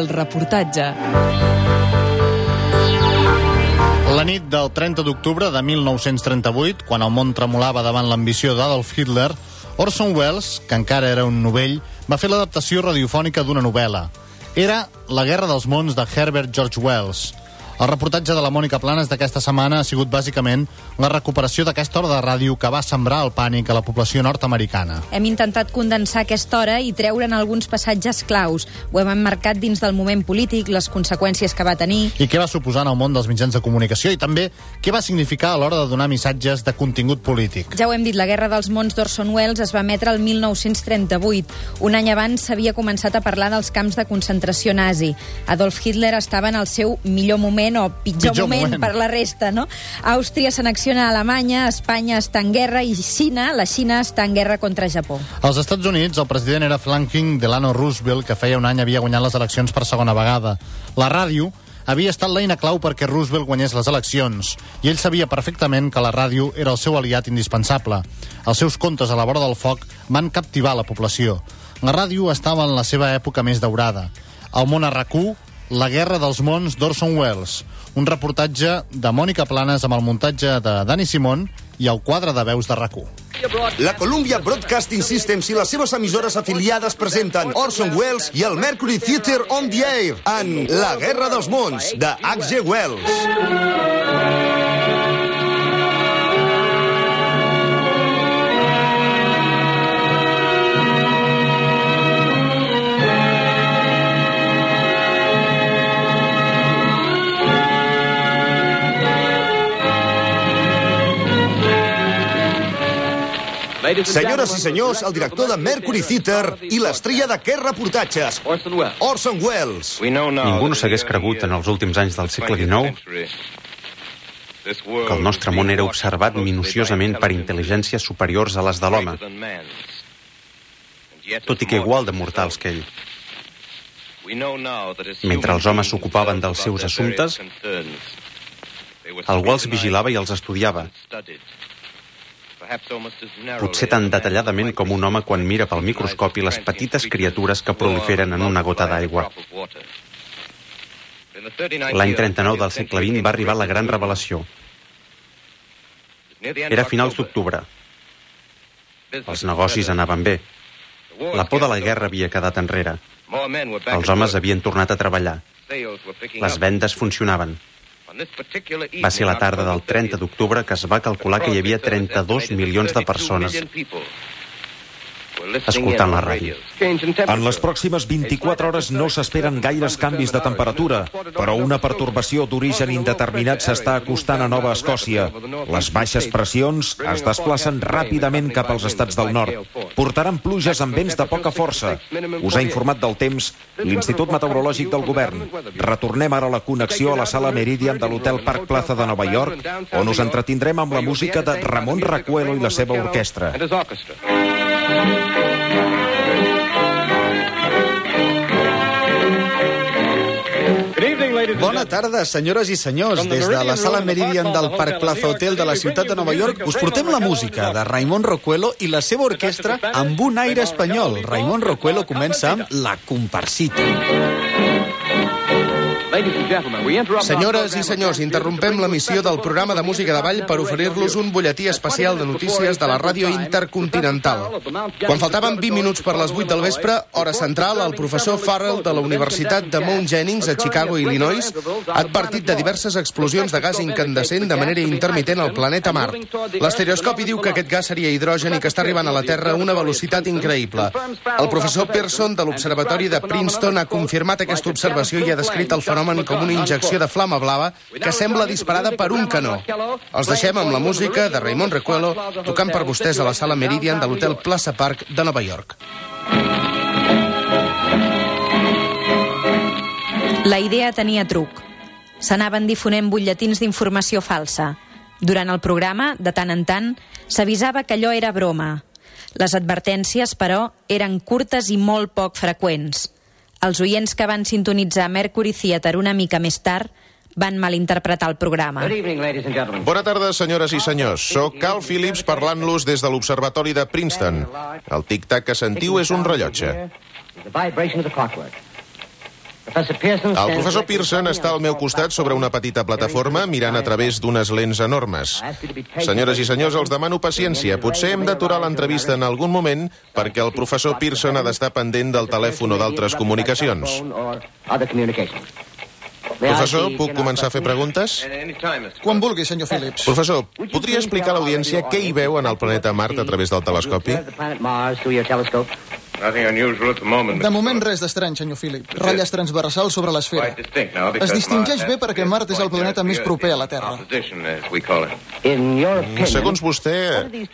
El reportatge. La nit del 30 d'octubre de 1938, quan el món tremolava davant l'ambició d'Adolf Hitler, Orson Welles, que encara era un novell, va fer l'adaptació radiofònica d'una novel·la. Era La guerra dels mons de Herbert George Wells. El reportatge de la Mònica Planes d'aquesta setmana ha sigut bàsicament la recuperació d'aquesta hora de ràdio que va sembrar el pànic a la població nord-americana. Hem intentat condensar aquesta hora i treure'n alguns passatges claus. Ho hem emmarcat dins del moment polític, les conseqüències que va tenir... I què va suposar en el món dels mitjans de comunicació i també què va significar a l'hora de donar missatges de contingut polític. Ja ho hem dit, la Guerra dels Mons d'Orson Welles es va emetre el 1938. Un any abans s'havia començat a parlar dels camps de concentració nazi. Adolf Hitler estava en el seu millor moment moment o pitjor, pitjor moment, moment per la resta, no? Àustria s'anexiona a Alemanya, Espanya està en guerra i Xina, la Xina està en guerra contra Japó. Als Estats Units, el president era Franklin Delano Roosevelt, que feia un any havia guanyat les eleccions per segona vegada. La ràdio havia estat l'eina clau perquè Roosevelt guanyés les eleccions, i ell sabia perfectament que la ràdio era el seu aliat indispensable. Els seus contes a la vora del foc van captivar la població. La ràdio estava en la seva època més daurada. El món a rac la guerra dels mons d'Orson Welles, un reportatge de Mònica Planes amb el muntatge de Dani Simón i el quadre de veus de rac La Columbia Broadcasting Systems i les seves emissores afiliades presenten Orson Welles i el Mercury Theatre on the Air en La Guerra dels Mons, de H.G. Wells. Senyores i senyors, el director de Mercury Theater i l'estrella de què reportatges, Orson Welles. Ningú no s'hagués cregut en els últims anys del segle XIX que el nostre món era observat minuciosament per intel·ligències superiors a les de l'home, tot i que igual de mortals que ell. Mentre els homes s'ocupaven dels seus assumptes, algú els vigilava i els estudiava, potser tan detalladament com un home quan mira pel microscopi les petites criatures que proliferen en una gota d'aigua. L'any 39 del segle XX va arribar la gran revelació. Era finals d'octubre. Els negocis anaven bé. La por de la guerra havia quedat enrere. Els homes havien tornat a treballar. Les vendes funcionaven. Va ser la tarda del 30 d'octubre que es va calcular que hi havia 32 milions de persones escoltant la ràdio. En les pròximes 24 hores no s'esperen gaires canvis de temperatura, però una pertorbació d'origen indeterminat s'està acostant a Nova Escòcia. Les baixes pressions es desplacen ràpidament cap als estats del nord. Portaran pluges amb vents de poca força. Us ha informat del temps l'Institut Meteorològic del Govern. Retornem ara a la connexió a la sala Meridian de l'Hotel Park Plaza de Nova York, on us entretindrem amb la música de Ramon Racuelo i la seva orquestra. Bona tarda, senyores i senyors. Des de la sala Meridian del Parc Plaza Hotel de la ciutat de Nova York us portem la música de Raimon Rocuelo i la seva orquestra amb un aire espanyol. Raimon Rocuelo comença amb La Comparsita. Senyores i senyors, interrompem l'emissió del programa de música de ball per oferir-los un butlletí especial de notícies de la ràdio intercontinental. Quan faltaven 20 minuts per les 8 del vespre, hora central, el professor Farrell de la Universitat de Mount Jennings a Chicago, Illinois, ha advertit de diverses explosions de gas incandescent de manera intermitent al planeta Mart. L'estereoscopi diu que aquest gas seria hidrogen i que està arribant a la Terra a una velocitat increïble. El professor Pearson de l'Observatori de Princeton ha confirmat aquesta observació i ha descrit el fenomen com una injecció de flama blava que sembla disparada per un canó. Els deixem amb la música de Raymond Recuelo tocant per vostès a la sala Meridian de l'Hotel Plaza Park de Nova York. La idea tenia truc. S'anaven difonent butlletins d'informació falsa. Durant el programa, de tant en tant, s'avisava que allò era broma. Les advertències, però, eren curtes i molt poc freqüents. Els oients que van sintonitzar Mercury Theatre una mica més tard van malinterpretar el programa. Bona tarda, senyores i senyors. Soc Cal Phillips parlant-los des de l'Observatori de Princeton. El tic-tac que sentiu és un rellotge. El professor Pearson està al meu costat sobre una petita plataforma mirant a través d'unes lents enormes. Senyores i senyors, els demano paciència. Potser hem d'aturar l'entrevista en algun moment perquè el professor Pearson ha d'estar pendent del telèfon o d'altres comunicacions. Professor, puc començar a fer preguntes? Quan vulgui, senyor Phillips. Professor, podria explicar a l'audiència què hi veu en el planeta Mart a través del telescopi? De moment res d'estrany, senyor Philip. Ratlles transversals sobre l'esfera. Es distingeix bé perquè Mart és el planeta més proper a la Terra. Segons vostè,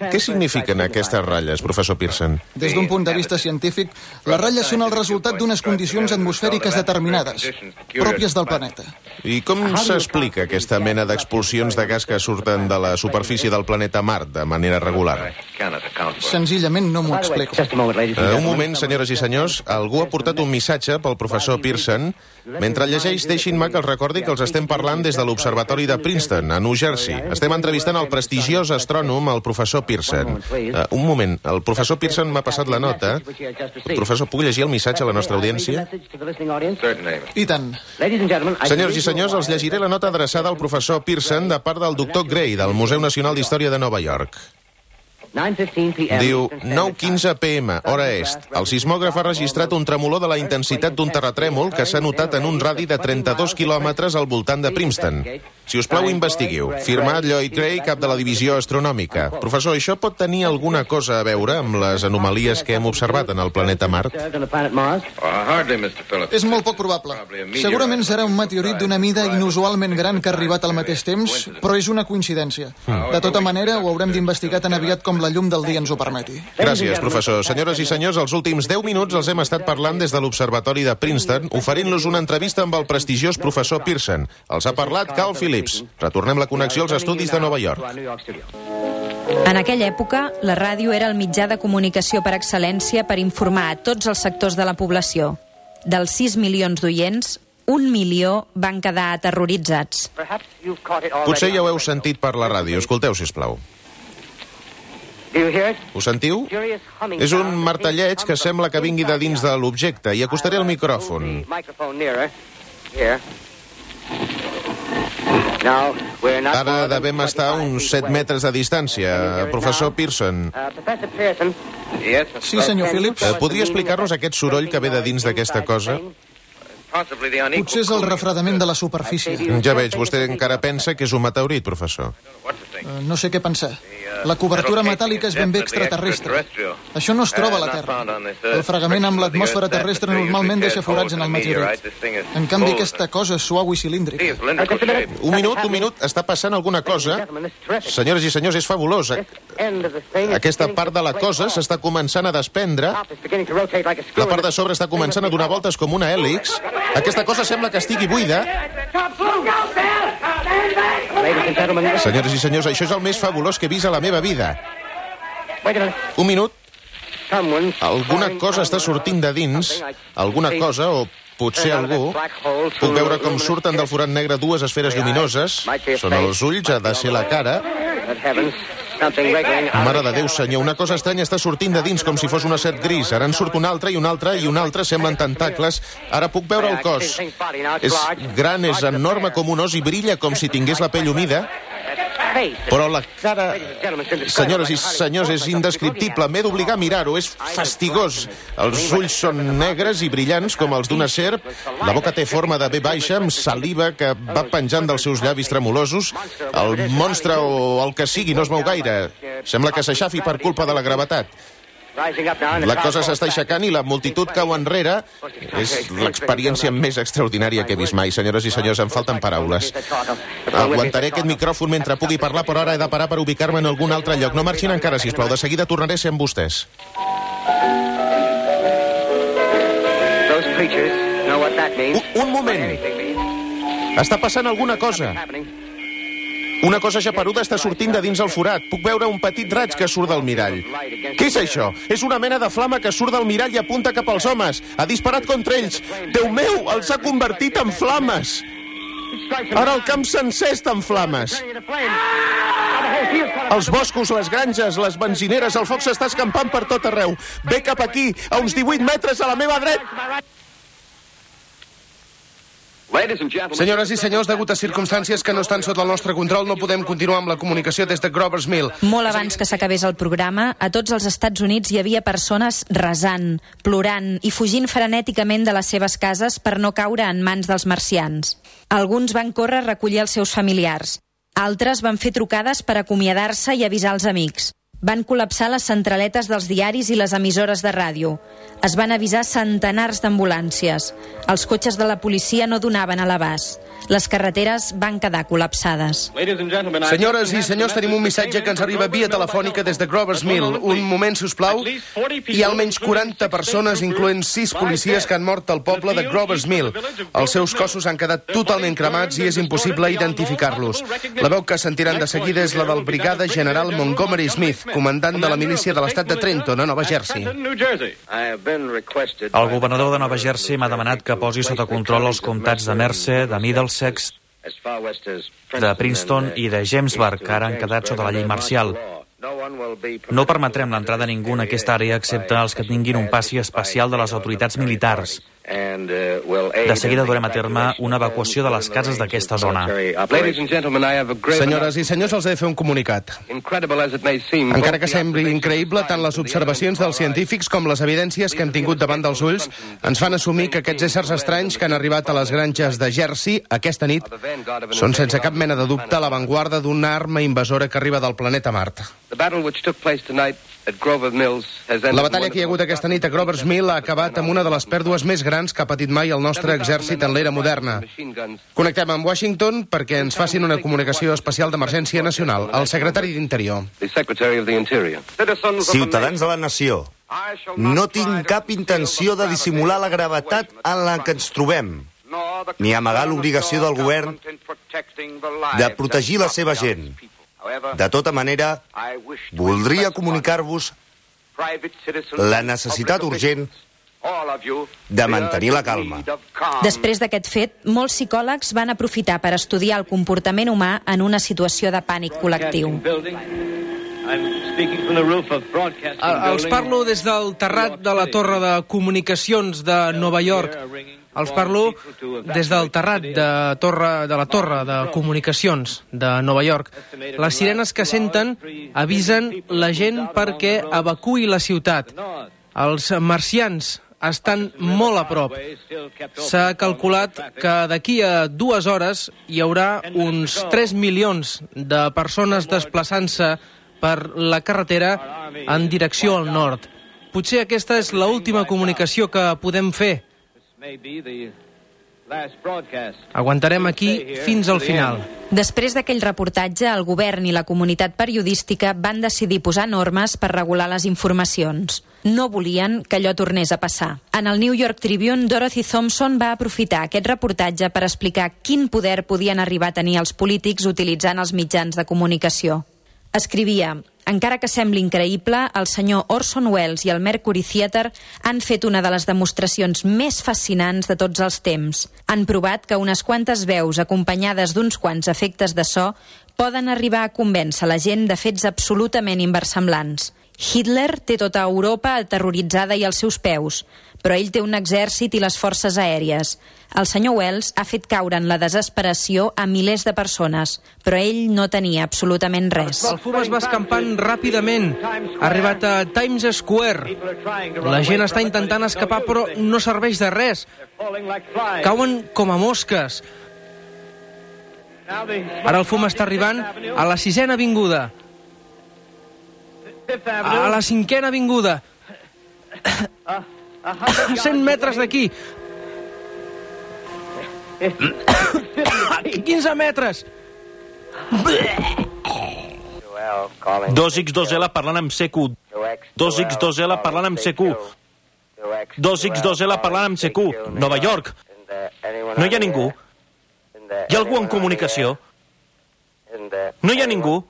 què signifiquen aquestes ratlles, professor Pearson? Des d'un punt de vista científic, les ratlles són el resultat d'unes condicions atmosfèriques determinades, pròpies del planeta. I com s'explica aquesta mena d'expulsions de gas que surten de la superfície del planeta Mart de manera regular? Senzillament no m'ho explico. Uh, un moment, senyores i senyors, algú ha portat un missatge pel professor Pearson. Mentre llegeix, deixin-me que els recordi que els estem parlant des de l'Observatori de Princeton, a New Jersey. Estem entrevistant el prestigiós astrònom, el professor Pearson. Uh, un moment, el professor Pearson m'ha passat la nota. Professor, puc llegir el missatge a la nostra audiència? I tant. Senyors i senyors, els llegiré la nota adreçada al professor Pearson de part del doctor Gray, del Museu Nacional d'Història de Nova York. Diu, 9.15 PM, hora est. El sismògraf ha registrat un tremolor de la intensitat d'un terratrèmol que s'ha notat en un radi de 32 quilòmetres al voltant de Princeton. Si us plau, investiguiu. Firmat Lloyd Gray, cap de la divisió astronòmica. Professor, això pot tenir alguna cosa a veure amb les anomalies que hem observat en el planeta Mart? És molt poc probable. Segurament serà un meteorit d'una mida inusualment gran que ha arribat al mateix temps, però és una coincidència. De tota manera, ho haurem d'investigar tan aviat com la llum del dia ens ho permeti. Gràcies, professor. Senyores i senyors, els últims 10 minuts els hem estat parlant des de l'Observatori de Princeton, oferint-los una entrevista amb el prestigiós professor Pearson. Els ha parlat Cal Phillips. Retornem la connexió als estudis de Nova York. En aquella època, la ràdio era el mitjà de comunicació per excel·lència per informar a tots els sectors de la població. Dels 6 milions d'oients, un milió van quedar aterroritzats. Potser ja ho heu sentit per la ràdio. Escolteu, si plau. Ho sentiu? És un martelleig que sembla que vingui de dins de l'objecte i acostaré el micròfon. Ara devem estar a uns 7 metres de distància. Professor Pearson, Sí, senyor Phillips. eh, podria explicar-nos aquest soroll que ve de dins d'aquesta cosa? Potser és el refredament de la superfície. Ja veig, vostè encara pensa que és un meteorit, professor. Eh, No sé què pensar. La cobertura metàl·lica és ben bé extraterrestre. Això no es troba a la Terra. El fregament amb l'atmosfera terrestre normalment deixa forats en el meteorit. En canvi, aquesta cosa és suau i cilíndrica. Un minut, un minut, està passant alguna cosa. Senyores i senyors, és fabulós. Aquesta part de la cosa s'està començant a desprendre. La part de sobre està començant a donar voltes com una hèlix. Aquesta cosa sembla que estigui buida. Senyores i senyors, això és el més fabulós que he vist a la meva vida. Un minut. Alguna cosa està sortint de dins. Alguna cosa, o potser algú. Puc veure com surten del forat negre dues esferes lluminoses. Són els ulls, ha de ser la cara. Mare de Déu, senyor, una cosa estranya està sortint de dins com si fos una set gris. Ara en surt una altra i una altra i una altra. Semblen tentacles. Ara puc veure el cos. És gran, és enorme com un os i brilla com si tingués la pell humida. Però la cara... Senyores i senyors, és indescriptible. M'he d'obligar a mirar-ho. És fastigós. Els ulls són negres i brillants com els d'una serp. La boca té forma de B baixa amb saliva que va penjant dels seus llavis tremolosos. El monstre o el que sigui no es mou gaire. Sembla que s'aixafi per culpa de la gravetat. La cosa s'està aixecant i la multitud cau enrere. És l'experiència més extraordinària que he vist mai, senyores i senyors. Em falten paraules. Aguantaré aquest micròfon mentre pugui parlar, però ara he de parar per ubicar-me en algun altre lloc. No marxin encara, si plau. De seguida tornaré a ser amb vostès. Un, un moment. Està passant alguna cosa. Una cosa japeruda està sortint de dins el forat. Puc veure un petit raig que surt del mirall. Què és això? És una mena de flama que surt del mirall i apunta cap als homes. Ha disparat contra ells. Déu meu, els ha convertit en flames. Ara el camp sencer està en flames. Els boscos, les granges, les benzineres, el foc s'està escampant per tot arreu. Ve cap aquí, a uns 18 metres a la meva dreta. Senyores i senyors, degut a circumstàncies que no estan sota el nostre control, no podem continuar amb la comunicació des de Grover's Mill. Molt abans que s'acabés el programa, a tots els Estats Units hi havia persones resant, plorant i fugint frenèticament de les seves cases per no caure en mans dels marcians. Alguns van córrer a recollir els seus familiars. Altres van fer trucades per acomiadar-se i avisar els amics. Van col·lapsar les centraletes dels diaris i les emissores de ràdio. Es van avisar centenars d'ambulàncies. Els cotxes de la policia no donaven a l'abast. Les carreteres van quedar col·lapsades. Senyores i senyors, tenim un missatge que ens arriba via telefònica des de Grover's Mill. Un moment, si us plau. Hi ha almenys 40 persones, incloent 6 policies, que han mort al poble de Grover's Mill. Els seus cossos han quedat totalment cremats i és impossible identificar-los. La veu que sentiran de seguida és la del brigada general Montgomery Smith, comandant de la milícia de l'estat de Trenton, a Nova Jersey. El governador de Nova Jersey m'ha demanat que posi sota control els comtats de Mercer, de Middlesex, de Princeton i de Jamesburg, que ara han quedat sota la llei marcial. No permetrem l'entrada a ningú en aquesta àrea excepte els que tinguin un passi especial de les autoritats militars. De seguida durem a terme una evacuació de les cases d'aquesta zona. Senyores i senyors, els he de fer un comunicat. Encara que sembli increïble, tant les observacions dels científics com les evidències que hem tingut davant dels ulls ens fan assumir que aquests éssers estranys que han arribat a les granges de Jersey aquesta nit són sense cap mena de dubte l'avantguarda d'una arma invasora que arriba del planeta Mart. La batalla que hi ha hagut aquesta nit a Grover's Mill ha acabat amb una de les pèrdues més grans que ha patit mai el nostre exèrcit en l'era moderna. Connectem amb Washington perquè ens facin una comunicació especial d'emergència nacional. El secretari d'Interior. Ciutadans de la nació, no tinc cap intenció de dissimular la gravetat en la que ens trobem, ni amagar l'obligació del govern de protegir la seva gent. De tota manera, voldria comunicar-vos la necessitat urgent de mantenir la calma. Després d'aquest fet, molts psicòlegs van aprofitar per estudiar el comportament humà en una situació de pànic col·lectiu. Els parlo des del terrat de la torre de comunicacions de Nova York. Els parlo des del terrat de, torre, de la torre de comunicacions de Nova York. Les sirenes que senten avisen la gent perquè evacuï la ciutat. Els marcians estan molt a prop. S'ha calculat que d'aquí a dues hores hi haurà uns 3 milions de persones desplaçant-se per la carretera en direcció al nord. Potser aquesta és l'última comunicació que podem fer. Aguantarem aquí fins al final. Després d'aquell reportatge, el govern i la comunitat periodística van decidir posar normes per regular les informacions. No volien que allò tornés a passar. En el New York Tribune, Dorothy Thompson va aprofitar aquest reportatge per explicar quin poder podien arribar a tenir els polítics utilitzant els mitjans de comunicació. Escrivia, encara que sembli increïble, el senyor Orson Welles i el Mercury Theatre han fet una de les demostracions més fascinants de tots els temps. Han provat que unes quantes veus acompanyades d'uns quants efectes de so poden arribar a convèncer la gent de fets absolutament inversemblants. Hitler té tota Europa aterroritzada i als seus peus, però ell té un exèrcit i les forces aèries. El senyor Wells ha fet caure en la desesperació a milers de persones, però ell no tenia absolutament res. El fum es va escampant ràpidament. Ha arribat a Times Square. La gent està intentant escapar, però no serveix de res. Cauen com a mosques. Ara el fum està arribant a la sisena avinguda. A la cinquena avinguda. A 100 metres d'aquí. A 15 metres. 2x2L parlant amb CQ. 2x2L parlant amb CQ. 2x2L parlant amb CQ. Nova York. No hi ha ningú. Hi ha algú en comunicació? No hi ha ningú.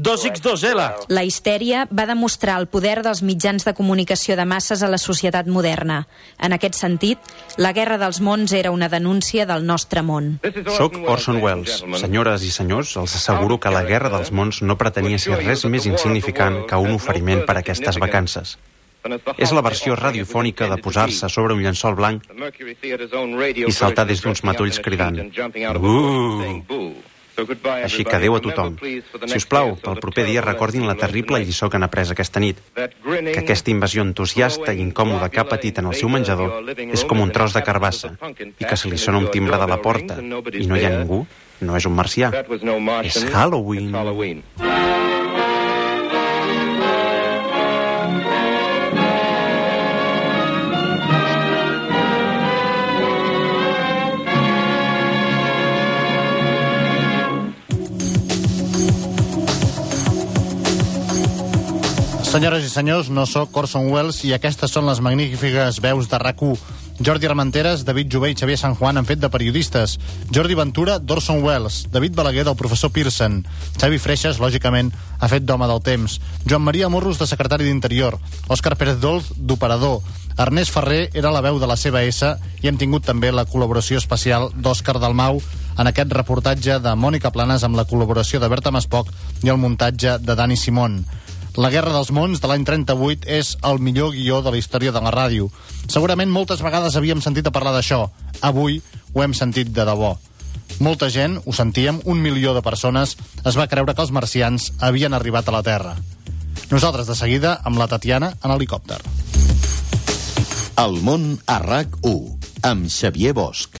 2x2L. La histèria va demostrar el poder dels mitjans de comunicació de masses a la societat moderna. En aquest sentit, la Guerra dels Mons era una denúncia del nostre món. Soc Orson Welles. Senyores i senyors, els asseguro que la Guerra dels Mons no pretenia ser res més insignificant que un oferiment per a aquestes vacances. És la versió radiofònica de posar-se sobre un llençol blanc i saltar des d'uns matolls cridant Uh! Així que adeu a tothom. Si us plau, pel proper dia recordin la terrible lliçó que han après aquesta nit. Que aquesta invasió entusiasta i incòmoda que ha patit en el seu menjador és com un tros de carbassa i que se li sona un timbre de la porta i no hi ha ningú, no és un marcià. És Halloween. Senyores i senyors, no sóc Orson Welles i aquestes són les magnífiques veus de rac Jordi Armenteres, David Jové i Xavier San Juan han fet de periodistes. Jordi Ventura, d'Orson Welles. David Balaguer, del professor Pearson. Xavi Freixas, lògicament, ha fet d'home del temps. Joan Maria Morros, de secretari d'Interior. Òscar Pérez Dolz, d'operador. Ernest Ferrer era la veu de la seva S i hem tingut també la col·laboració especial d'Òscar Dalmau en aquest reportatge de Mònica Planes amb la col·laboració de Berta Maspoc i el muntatge de Dani Simón. La Guerra dels Mons de l'any 38 és el millor guió de la història de la ràdio. Segurament moltes vegades havíem sentit a parlar d'això. Avui ho hem sentit de debò. Molta gent, ho sentíem, un milió de persones, es va creure que els marcians havien arribat a la Terra. Nosaltres, de seguida, amb la Tatiana en helicòpter. El món a RAC 1, amb Xavier Bosch.